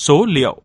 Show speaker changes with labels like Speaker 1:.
Speaker 1: số liệu.